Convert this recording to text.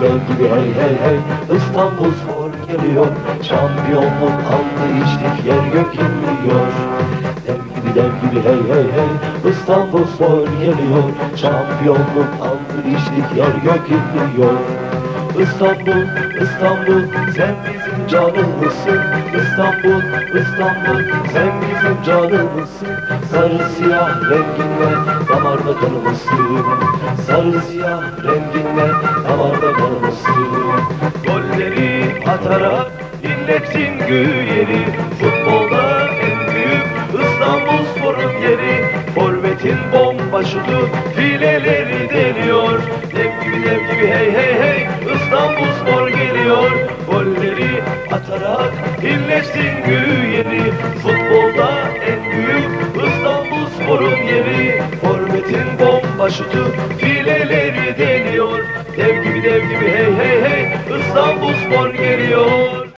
dön gibi hey hey hey İstanbul spor geliyor. Şampiyonluk aldı içtik yer gök inliyor Dev gibi dev gibi hey hey hey İstanbul spor geliyor. Şampiyonluk aldı içtik yer gök inliyor İstanbul, İstanbul sen bizim canımızsın. İstanbul, İstanbul sen bizim canımızsın. Sarı siyah renginle damarda kanımızsın Sarı siyah renginle damarda kanımızsın Golleri atarak inletsin güyeri Futbolda en büyük İstanbul sporun yeri. Forvetin bomba şutu fileleri Golleri atarak inletsin güyeri Futbolda en büyük İstanbul sporun yeri. Forvetin bomba şutu fileleri deliyor Dev gibi dev gibi hey hey hey İstanbul spor geliyor